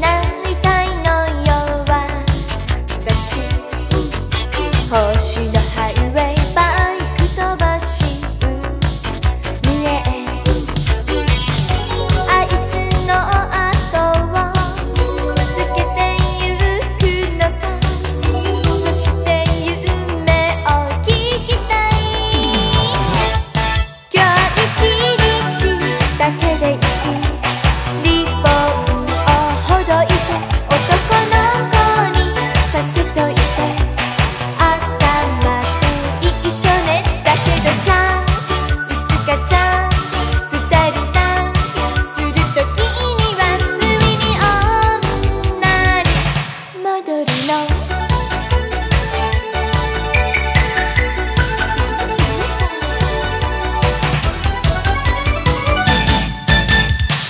男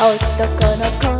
男の子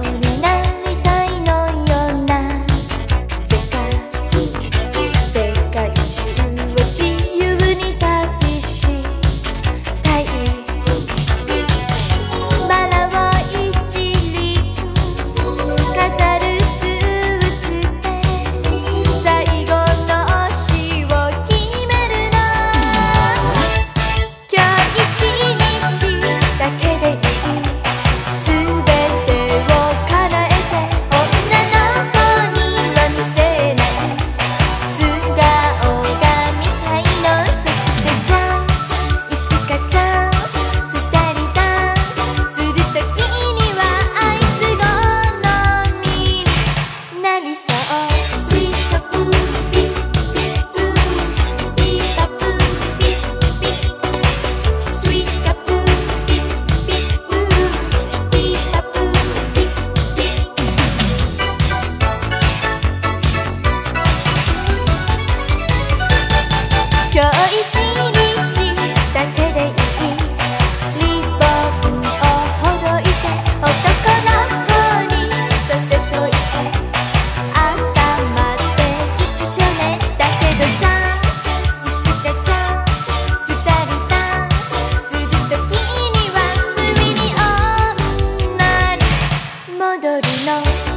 nobody knows